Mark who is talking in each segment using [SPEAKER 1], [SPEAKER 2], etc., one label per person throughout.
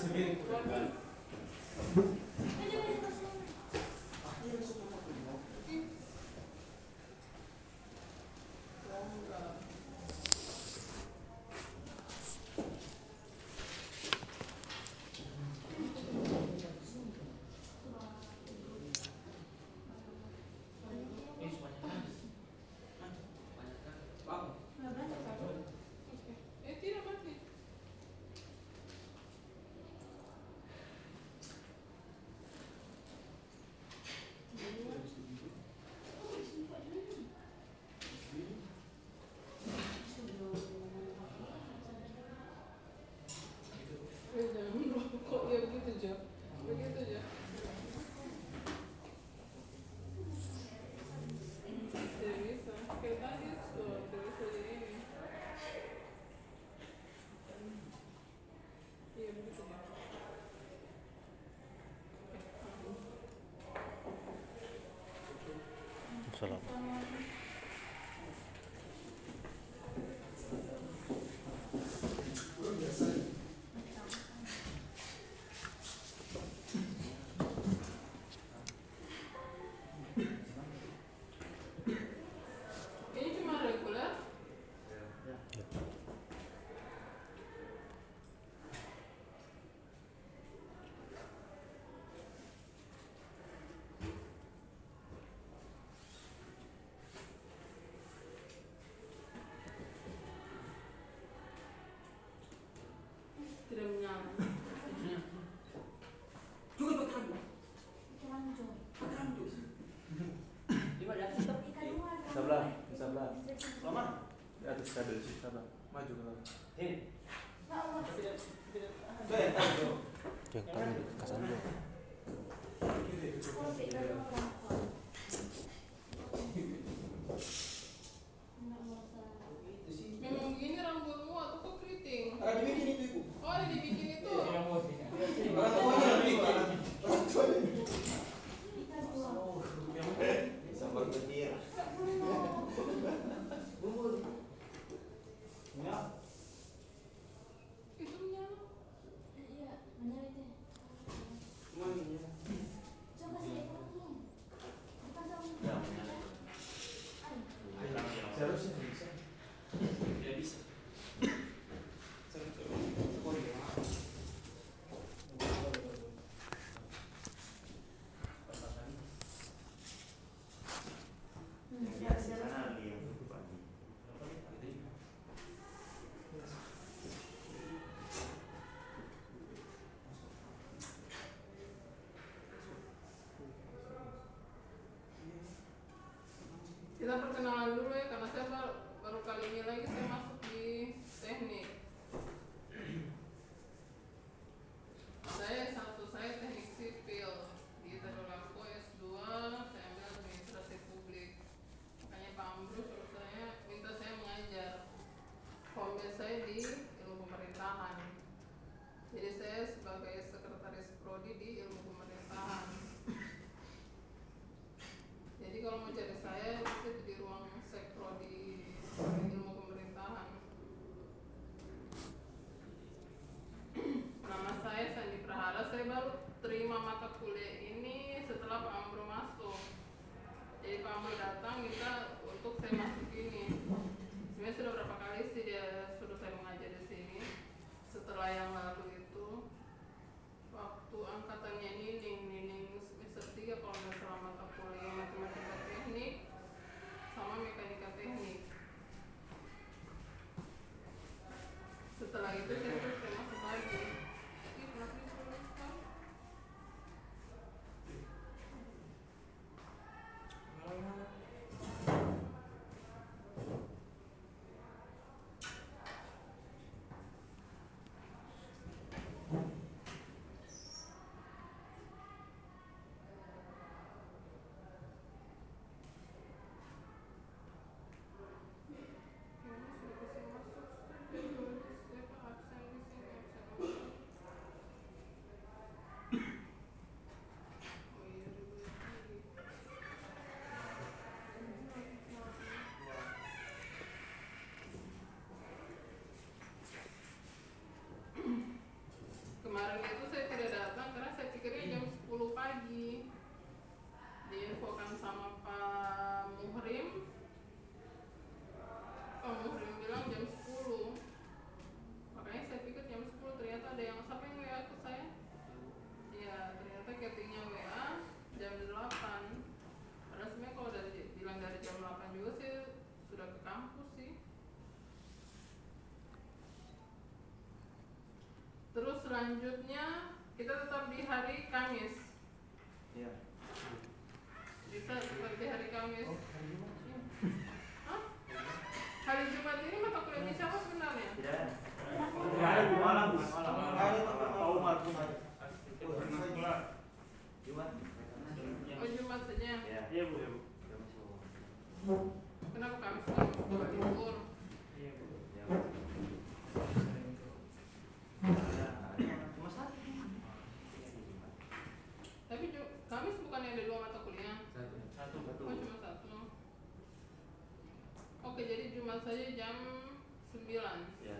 [SPEAKER 1] Sabine. 여기
[SPEAKER 2] 두죠. 여기 두죠. 재밌어. 대박이었어. 재밌어. 예, 모르겠어요.
[SPEAKER 3] Salam.
[SPEAKER 1] Lama? Ya tu sekadar, sekadar. Maju ke
[SPEAKER 4] dalam. Hin. Yang paling kesan juga.
[SPEAKER 2] kita perkenalan dulu ya karena saya baru, baru kali ini lagi saya selanjutnya bukan yang ada dua mata kuliah?
[SPEAKER 1] Satu. Satu.
[SPEAKER 2] Oh cuma satu. Oke jadi cuma saja jam sembilan.
[SPEAKER 1] ya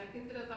[SPEAKER 2] yakin tidak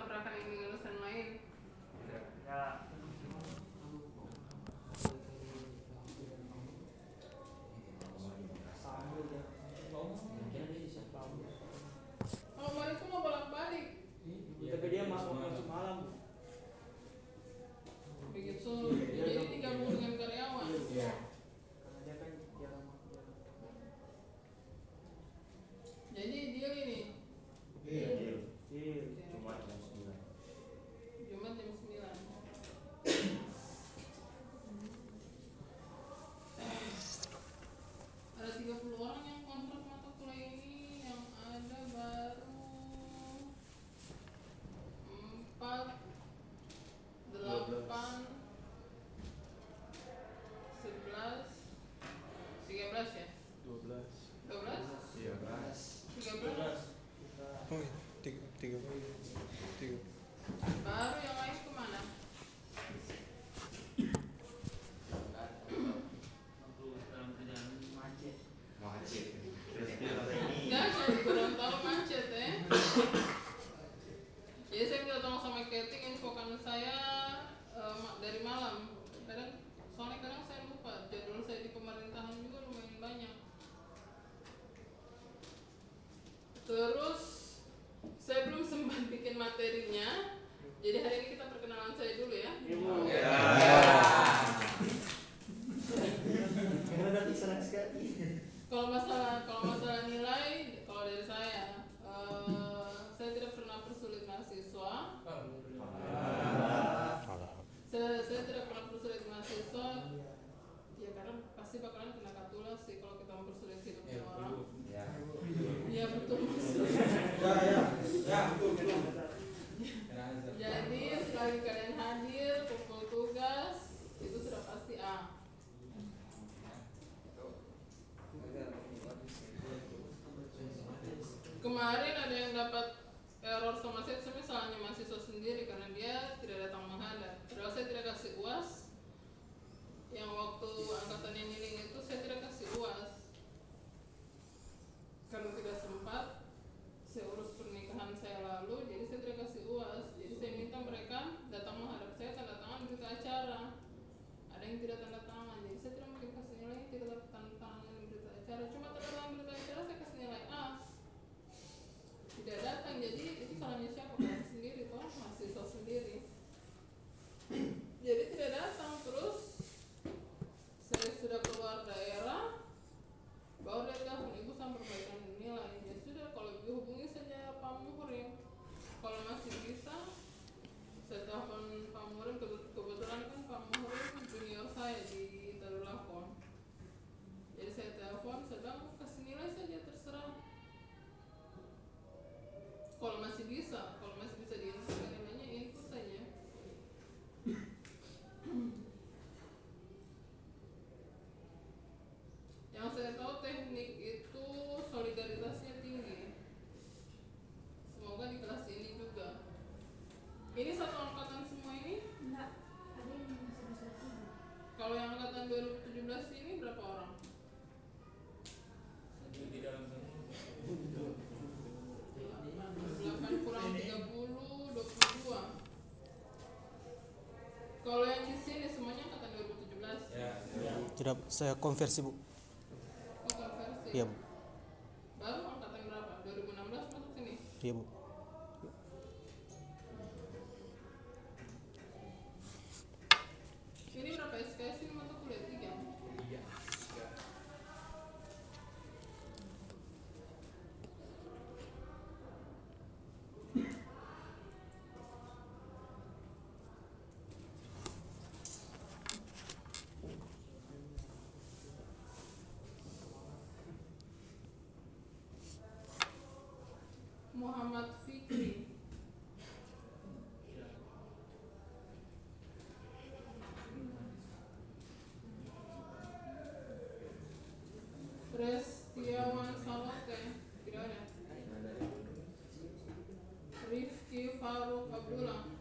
[SPEAKER 2] sudah saya
[SPEAKER 3] konversi bu.
[SPEAKER 2] Konversi.
[SPEAKER 3] Iya bu.
[SPEAKER 2] Baru angkatan berapa? 2016 masuk sini.
[SPEAKER 3] Iya bu.
[SPEAKER 2] Paulo funny, man.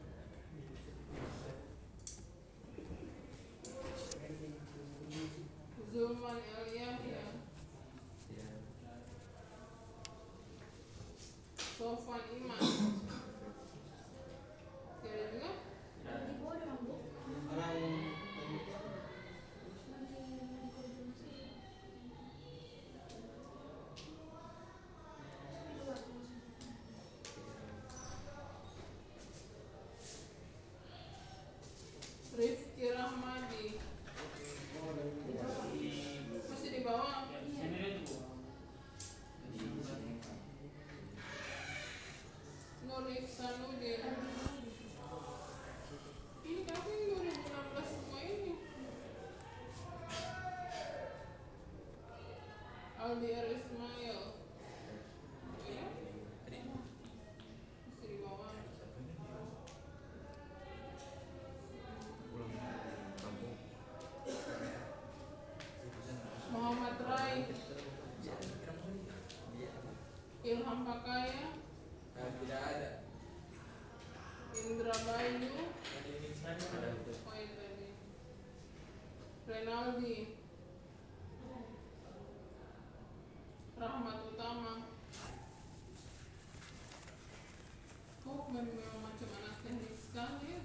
[SPEAKER 2] El Yahya. Sofan Iman. Ilham Pakaya.
[SPEAKER 4] Nah, tidak ada.
[SPEAKER 2] Indra Bayu. Oh itu tadi Renaldi. Rahmat Utama. Kok memang macam anak teknik sekali? ya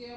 [SPEAKER 4] Я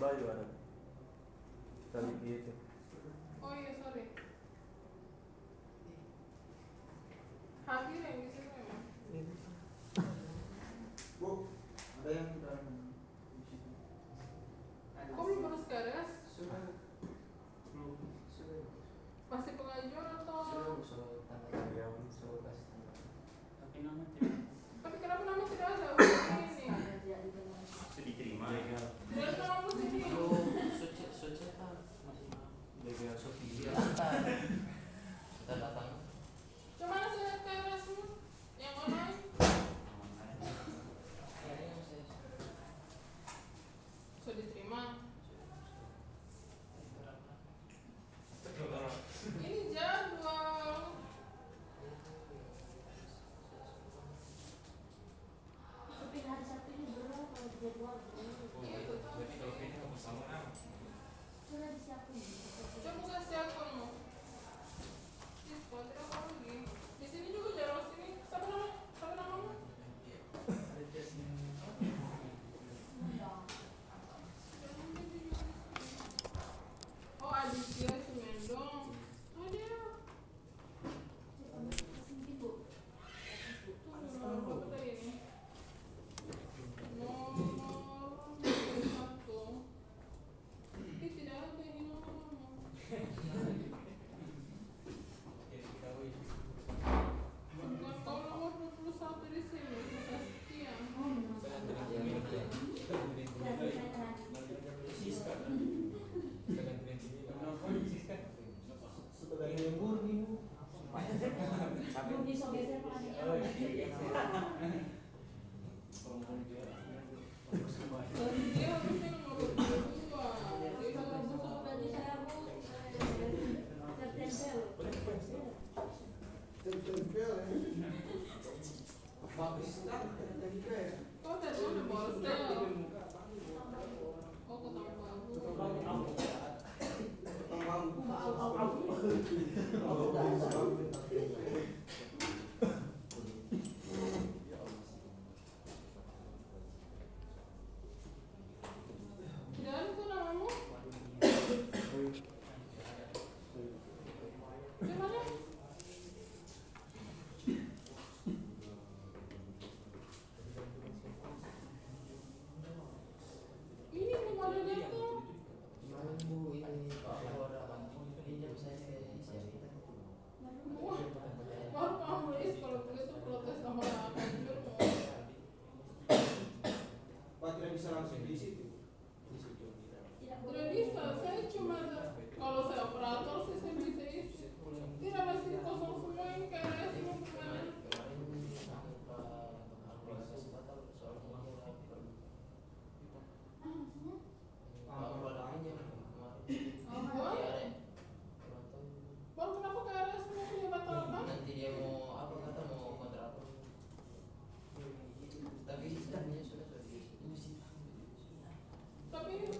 [SPEAKER 1] इस्लाह
[SPEAKER 4] जो है ना
[SPEAKER 5] चालू किए थे।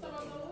[SPEAKER 6] some of
[SPEAKER 2] those.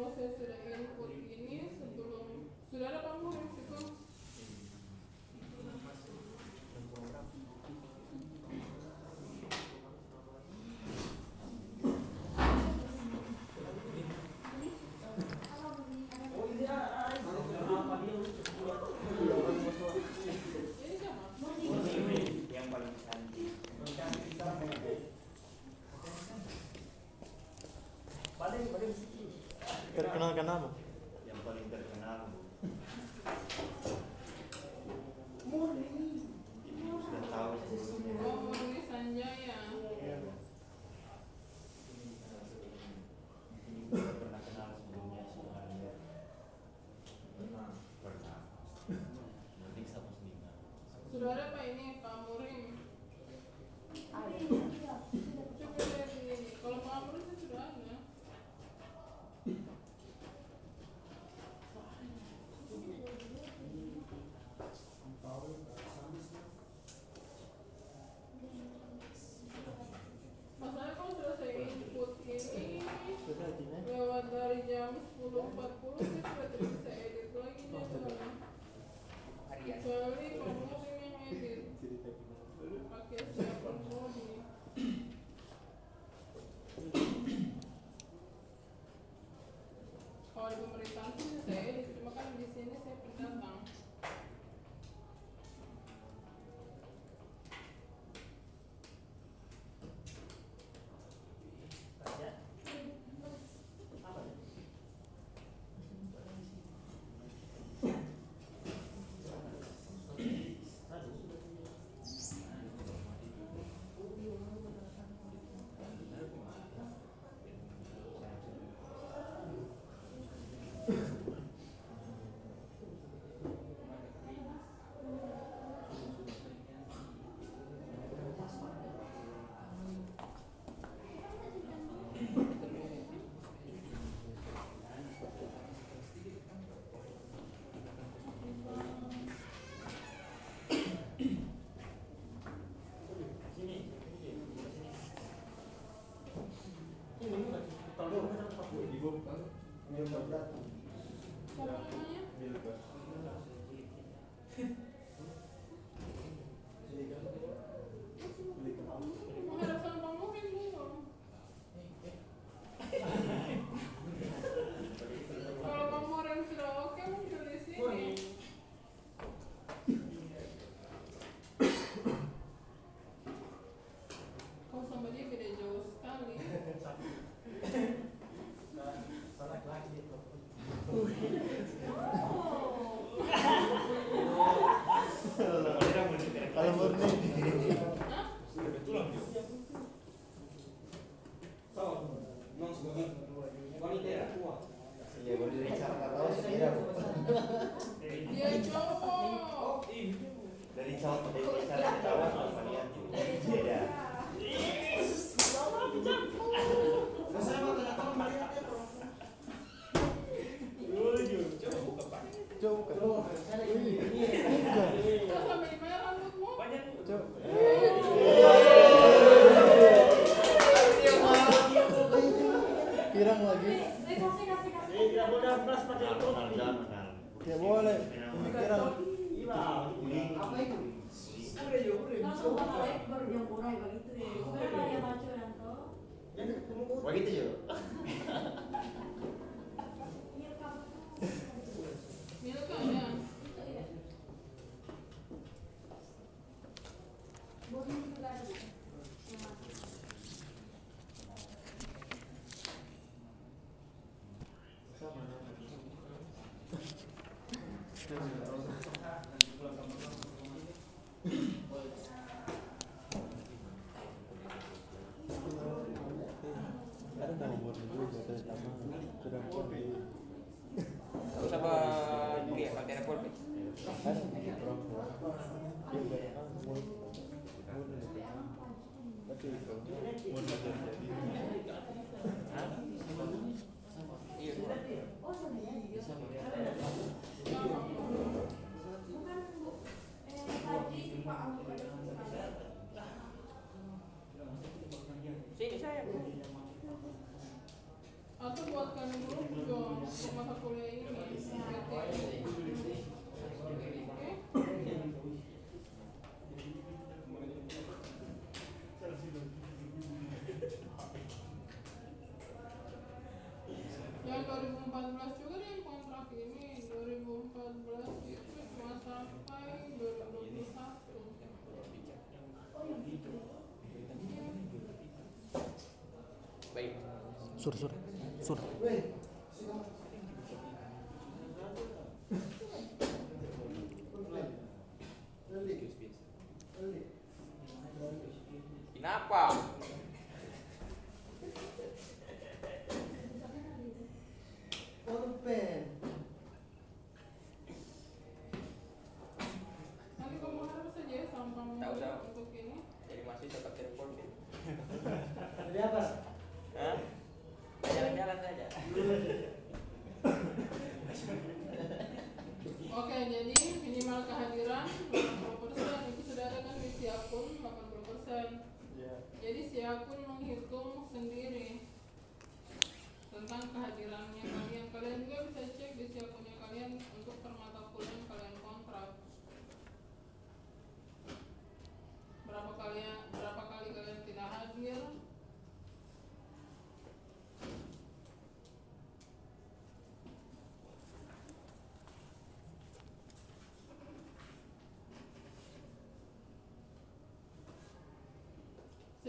[SPEAKER 2] Kalau
[SPEAKER 7] saya
[SPEAKER 6] Creo que nos ganamos. en Sini saya.
[SPEAKER 2] Atau buatkan dulu dong, sama kuliah ini. sorry sorry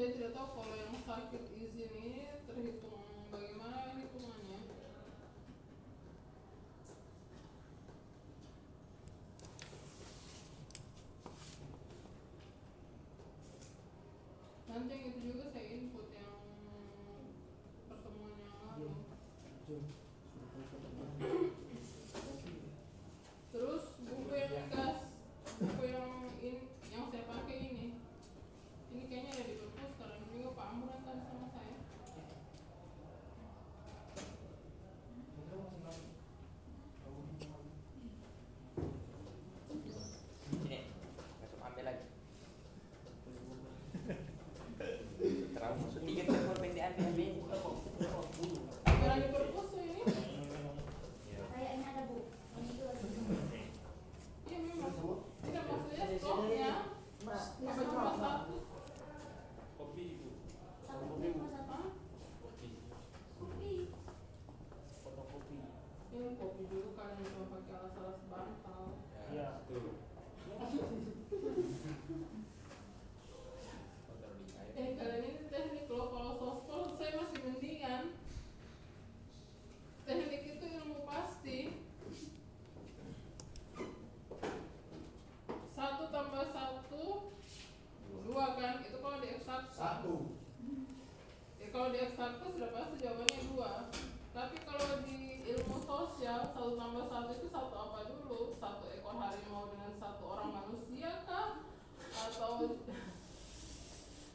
[SPEAKER 2] saya tidak tahu kalau yang sakit izin ini terhitung bagaimana hitungannya. Nanti diariamente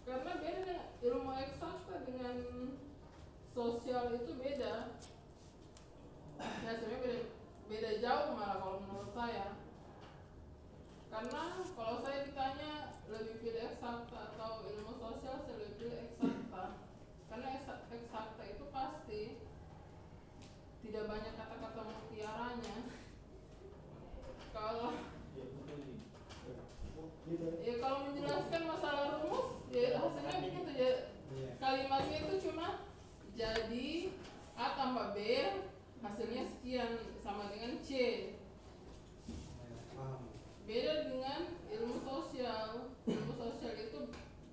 [SPEAKER 2] karena beda ilmu eksakta dengan sosial itu beda. Ya sebenarnya beda, beda jauh malah kalau menurut saya. Karena kalau saya ditanya lebih pilih eksakta atau ilmu sosial? Saya lebih pilih eksakta. Karena eksakta itu pasti tidak banyak kata-kata mutiaranya. Kalau ya kalau menjelaskan masalah rumus ya hasilnya begitu ya. Kalimatnya itu cuma jadi A tambah B hasilnya sekian sama dengan C. Beda dengan ilmu sosial. Ilmu sosial itu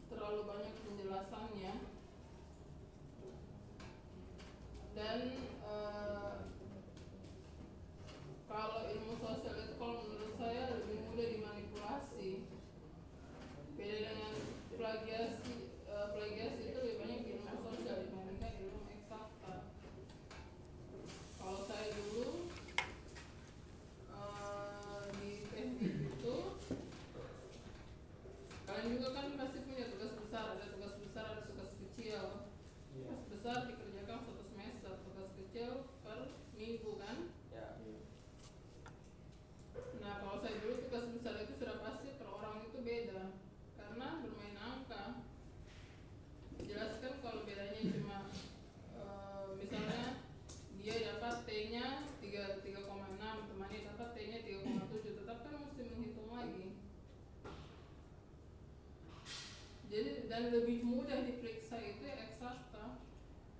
[SPEAKER 2] terlalu banyak penjelasannya. Dan eh, kalau ilmu sosial itu kalau menurut saya lebih mudah dimanipulasi beda dengan plagiasi eh, plagiasi itu lebih banyak di ilmu sosial dibandingkan ilmu eksakta kalau saya dulu eh, di teknik itu kalian juga kan pasti punya tugas besar ada tugas besar ada tugas kecil tugas besar dikerjakan satu semester tugas kecil per minggu kan
[SPEAKER 8] Ya.
[SPEAKER 2] Nah kalau saya dulu tugas besar itu sudah pasti per orang itu beda karena bermain angka. Jelaskan kalau bedanya cuma eh, misalnya dia dapat T-nya 3 3,6, temannya dapat T-nya 3,7, tetap kan mesti menghitung lagi. Jadi dan lebih mudah diperiksa itu ya eksakta.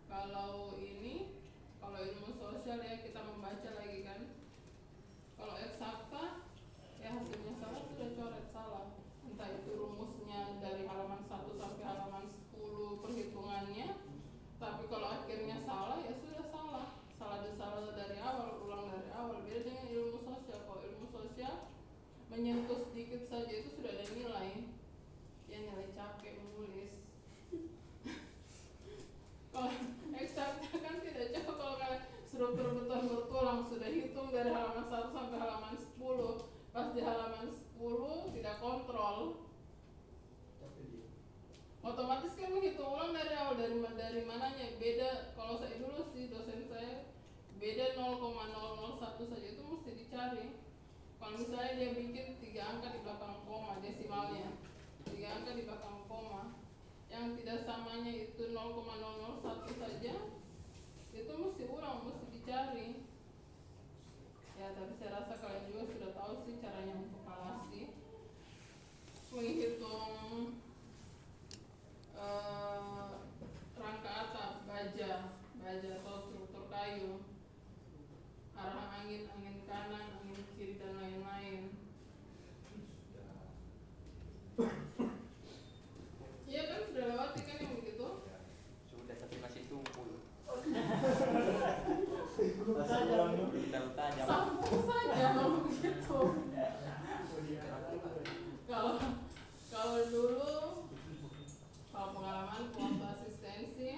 [SPEAKER 2] Kalau ini kalau ilmu sosial ya kita membaca lagi kan kalau eksakta ya hasilnya salah sudah coret salah entah itu rumusnya dari halaman 1 sampai halaman 10 perhitungannya tapi kalau akhirnya salah ya sudah salah salah salah dari awal ulang dari awal beda dengan ilmu sosial kalau ilmu sosial menyentuh sedikit saja itu sudah ada nilai ya nilai capek menulis kalau eksakta kan tidak jauh kalau kalian struktur beton bertulang sudah hitung dari halaman 1 sampai halaman 10 pas di halaman 10 tidak kontrol otomatis kan menghitung ulang dari awal dari ma- dari mananya beda kalau saya dulu sih dosen saya beda 0,001 saja itu mesti dicari kalau misalnya dia bikin tiga angka di belakang koma desimalnya tiga angka di belakang koma yang tidak samanya itu 0,001 saja itu mesti ulang mesti dicari. Ya tapi saya rasa kalian juga sudah tahu sih caranya untuk kalasi menghitung eh, rangka atap baja baja atau struktur kayu arah angin angin kanan angin kiri dan lain-lain iya kan sudah lewati kan yang begitu
[SPEAKER 8] Sudah tapi masih tumpul.
[SPEAKER 3] Saja.
[SPEAKER 8] Terlalu tajam.
[SPEAKER 2] sambung saja kalau begitu kalau kalau dulu kalau pengalaman waktu asistensi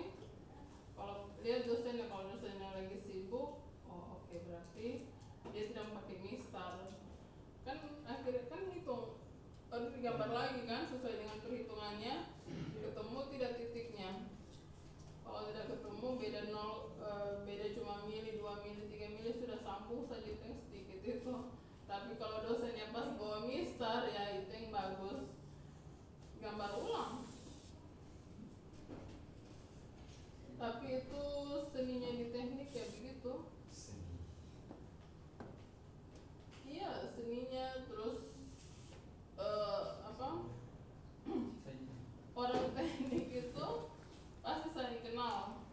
[SPEAKER 2] kalau lihat dosennya kalau dosennya lagi sibuk oh oke berarti dia tidak pakai mistar kan akhirnya kan hitung harus digambar lagi kan sesuai dengan perhitungannya ketemu tidak titiknya. Kalau tidak ketemu beda nol eh, beda cuma mili dua mili tiga mili sudah sambung saja itu sedikit itu. Tapi kalau dosennya pas bawa mistar ya itu yang bagus gambar ulang. Tapi itu seninya di teknik ya begitu. Iya seninya terus eh apa? Orang teknik itu pasti saling kenal.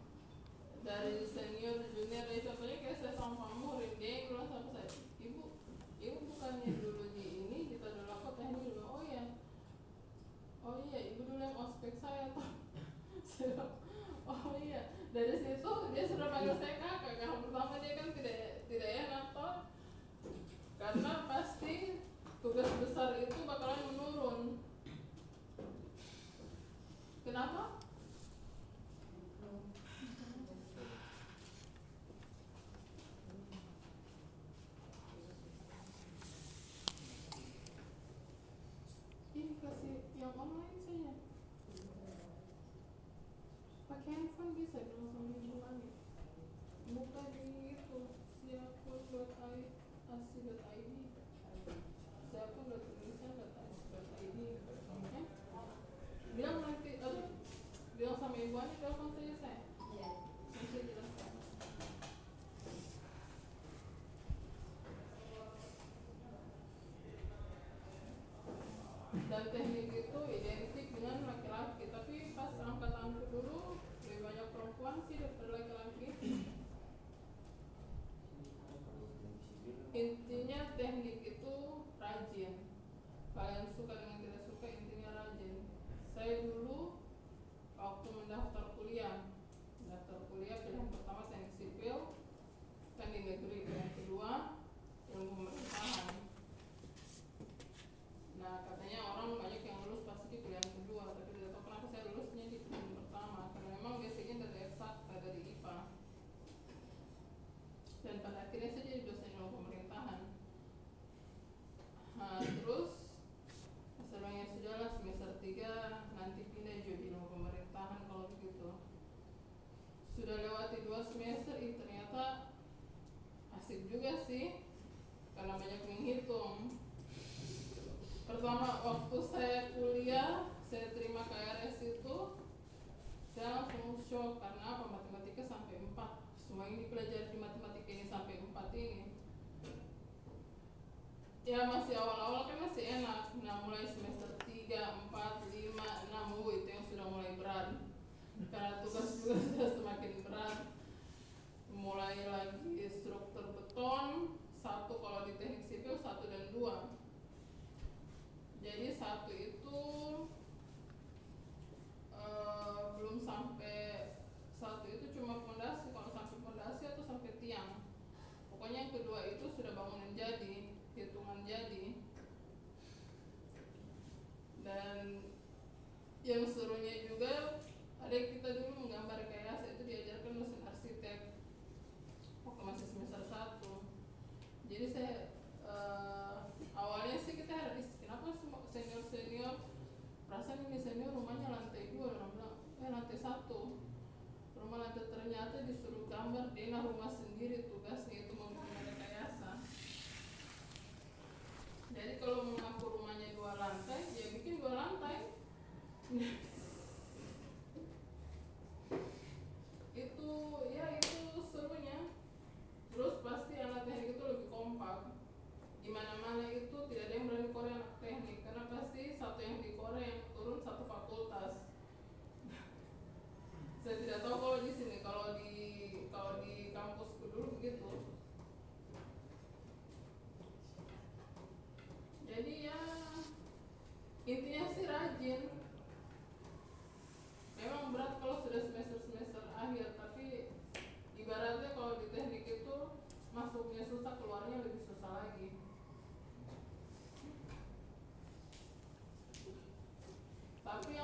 [SPEAKER 2] Dari senior junior dari contohnya kayak saya sama Pak Murin dia yang bilang sama saya. Ibu ibu bukannya dulu di ini kita dulu apa teknik Dia bilang, oh ya oh iya ibu dulu yang ospek saya toh Saya bilang, oh iya dari situ dia sudah panggil saya kakak karena pertama dia kan tidak tidak enak toh. Karena pasti tugas besar itu bakalan menurun. Kenapa que é o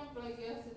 [SPEAKER 2] tapi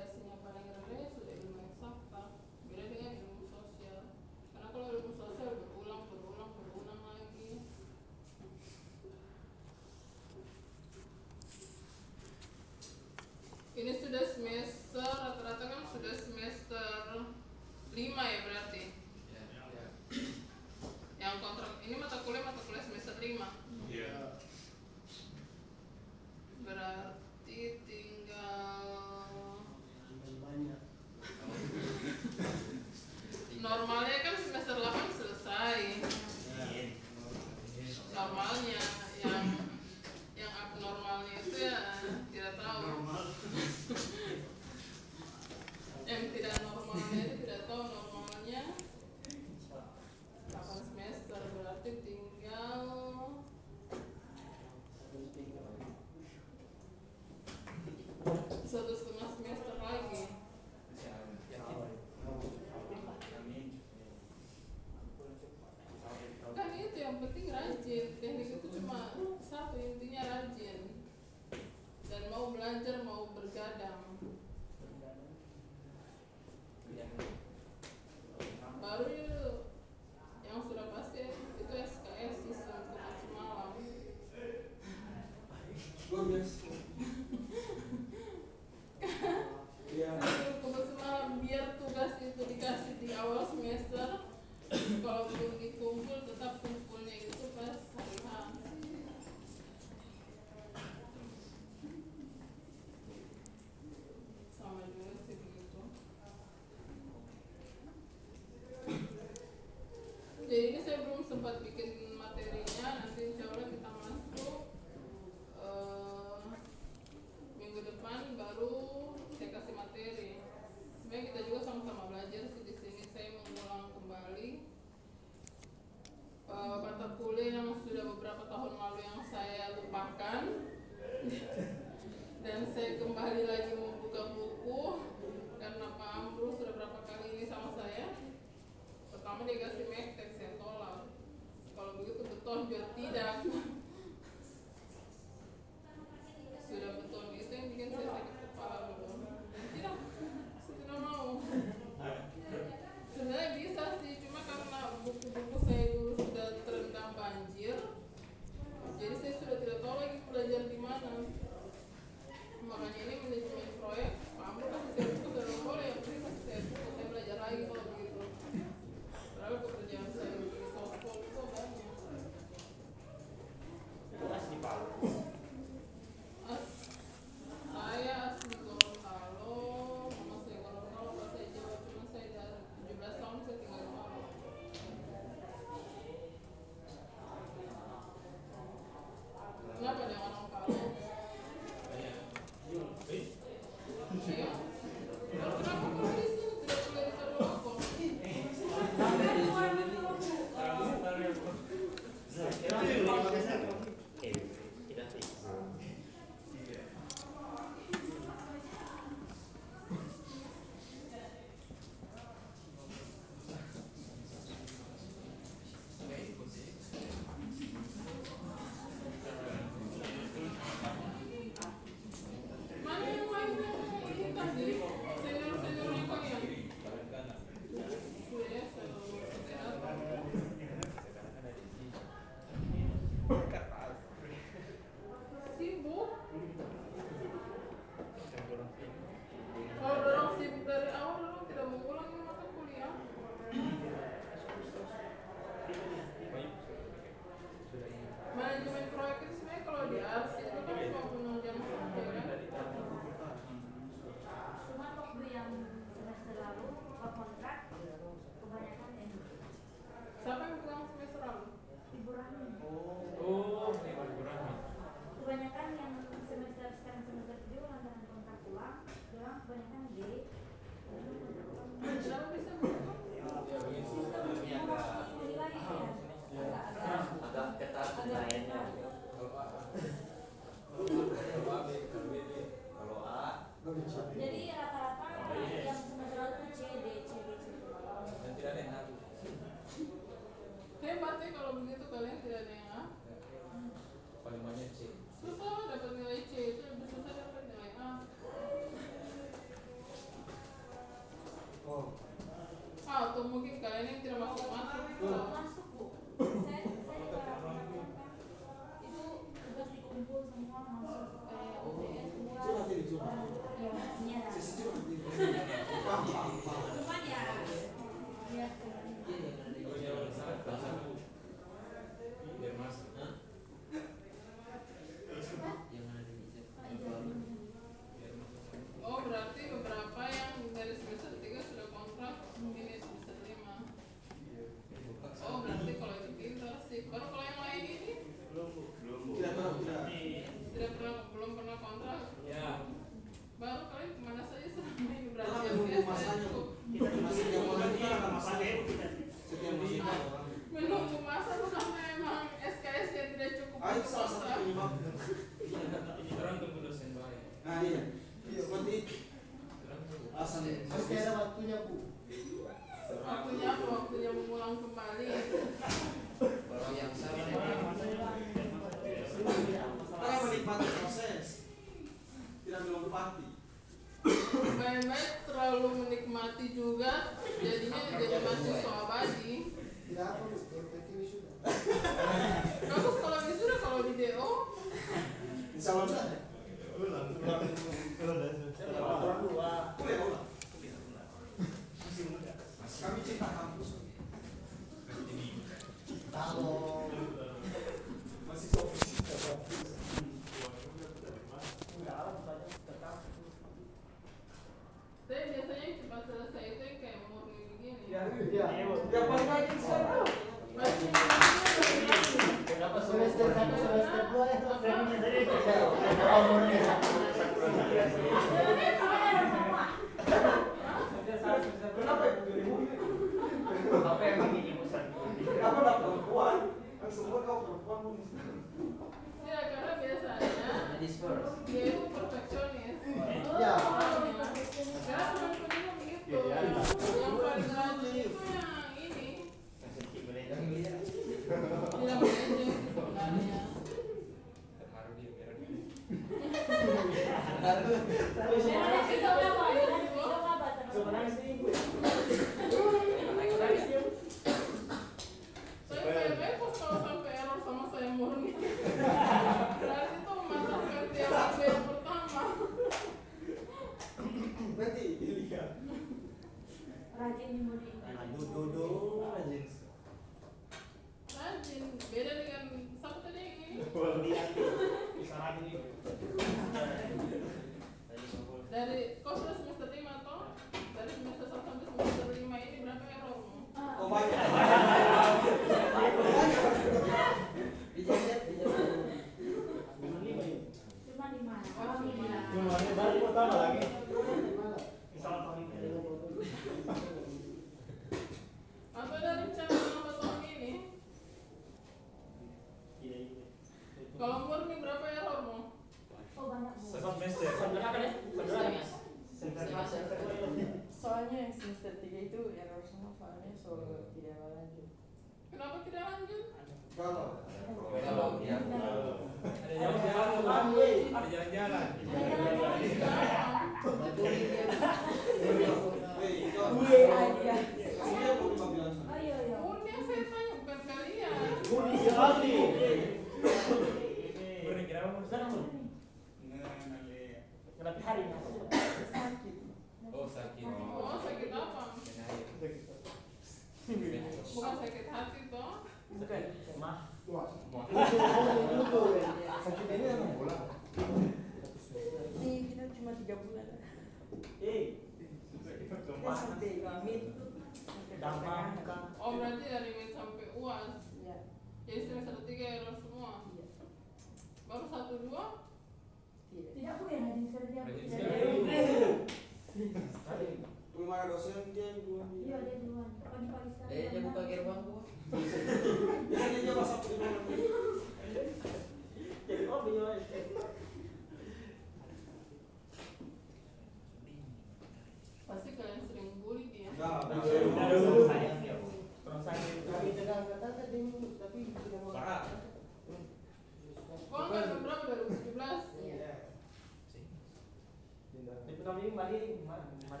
[SPEAKER 2] ali, mas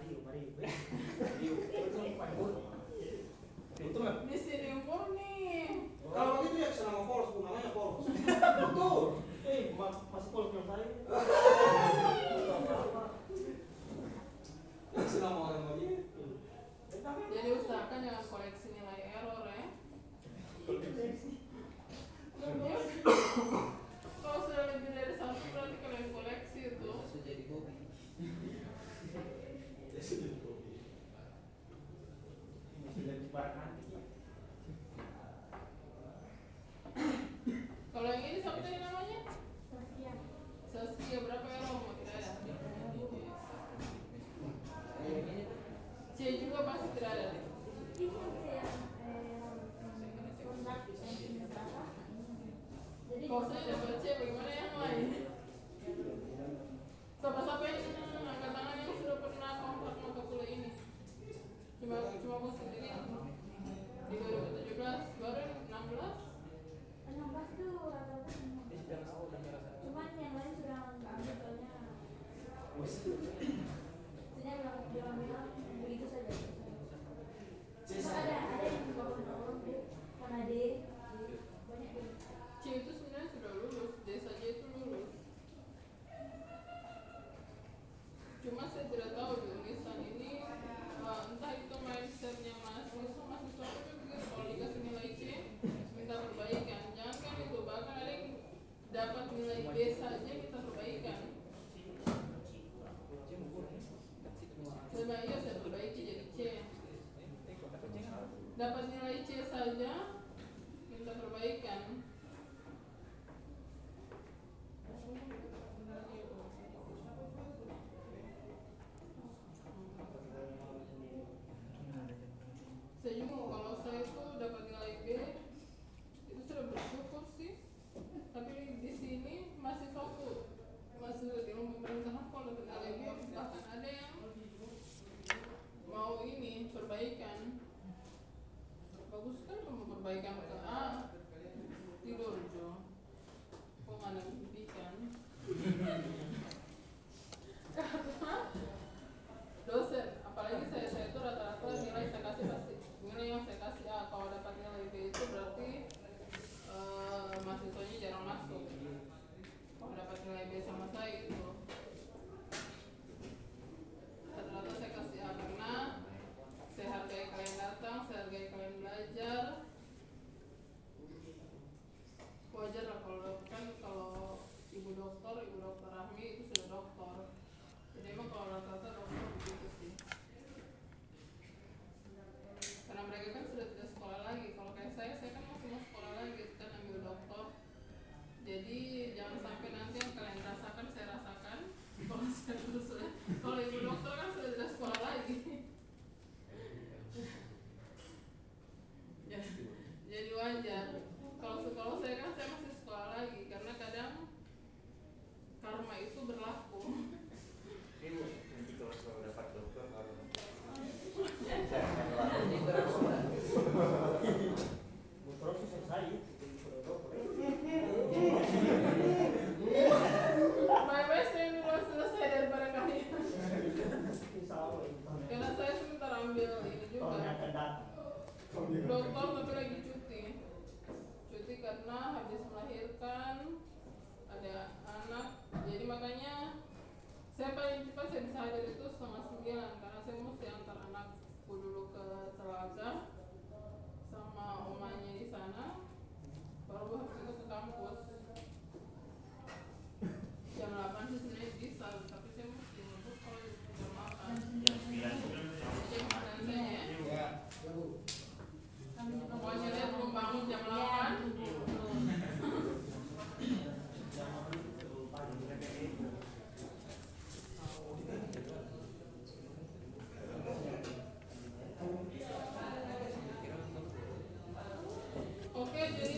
[SPEAKER 2] juga pasti tidak
[SPEAKER 9] Thank
[SPEAKER 7] you.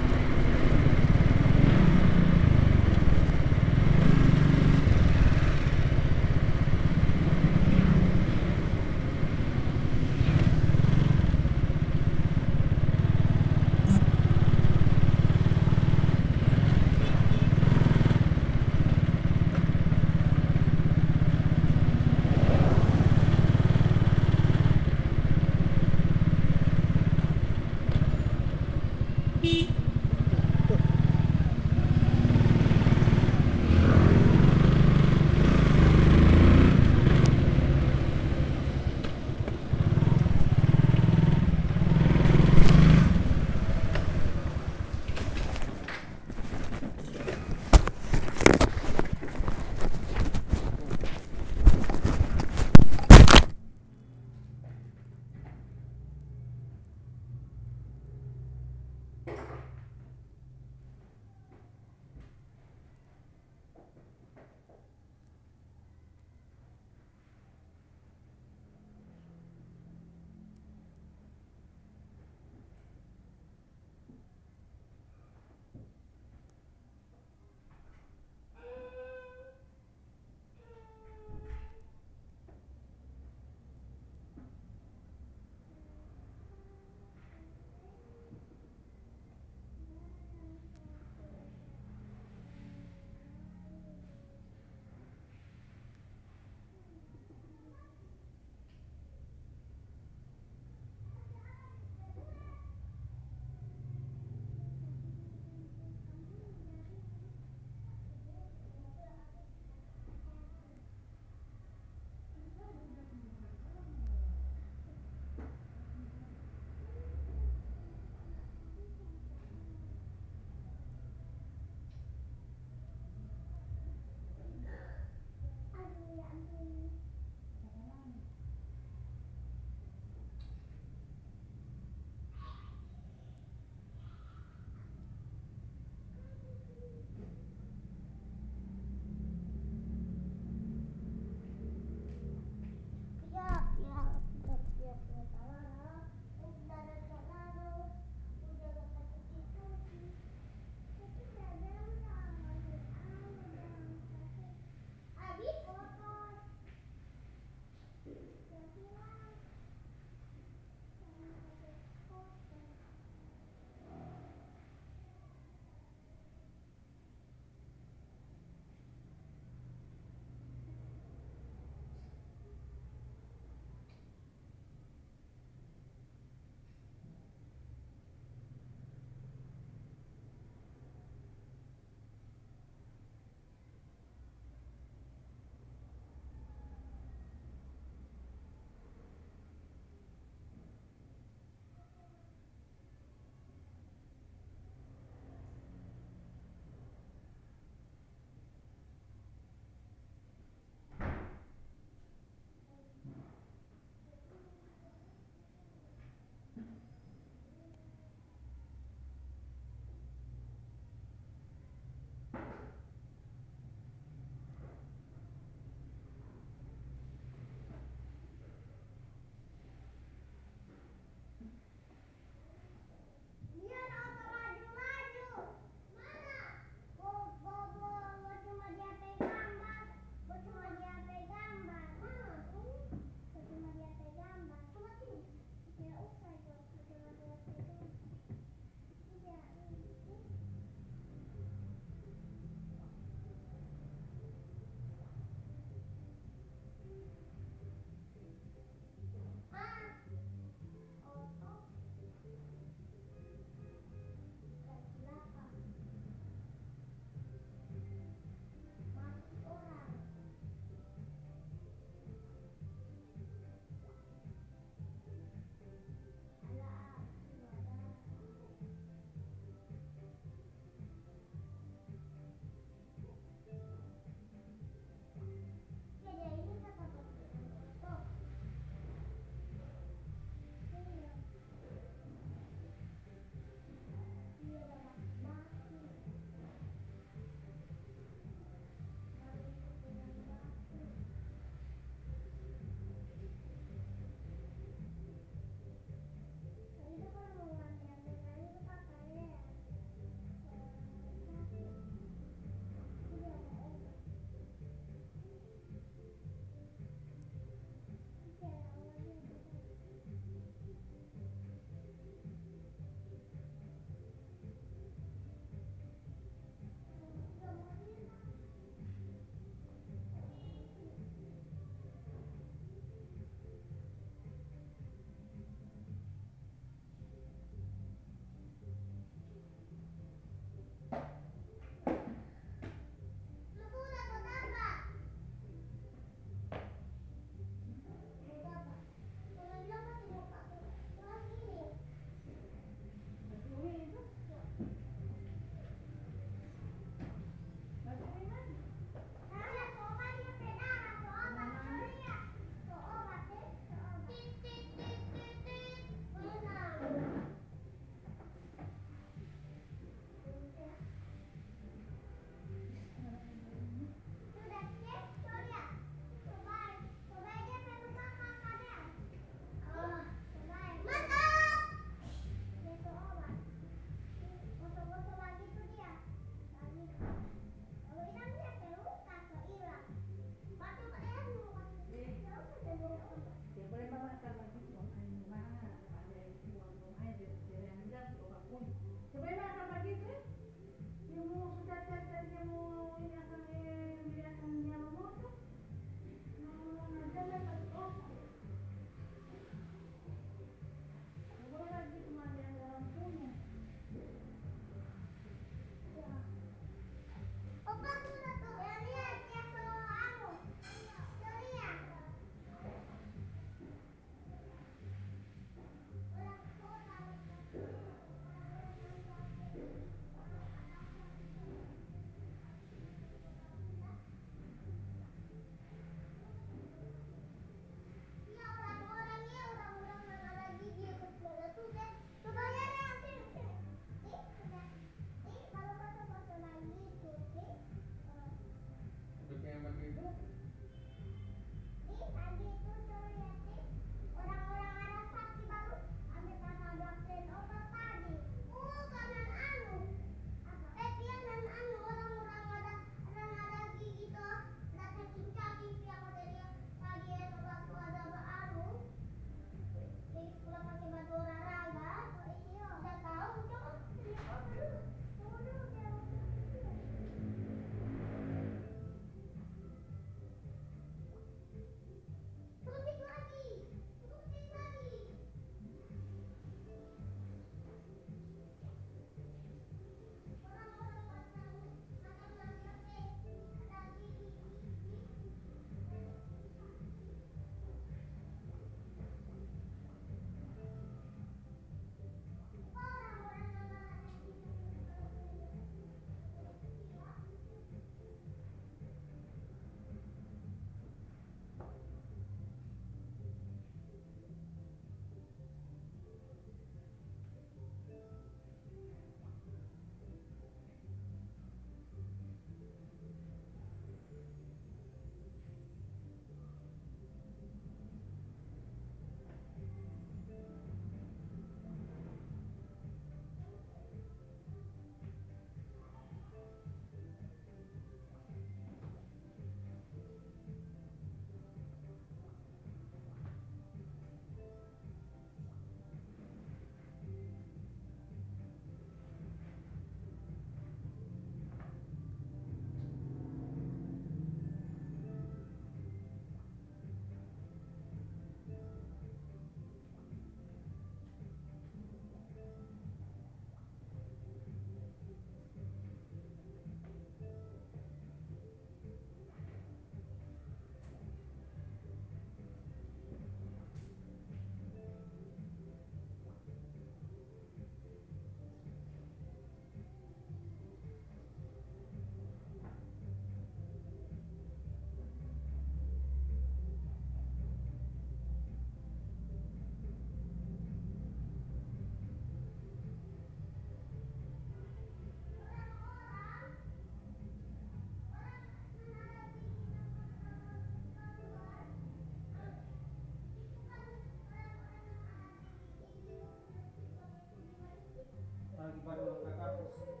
[SPEAKER 7] Carlos.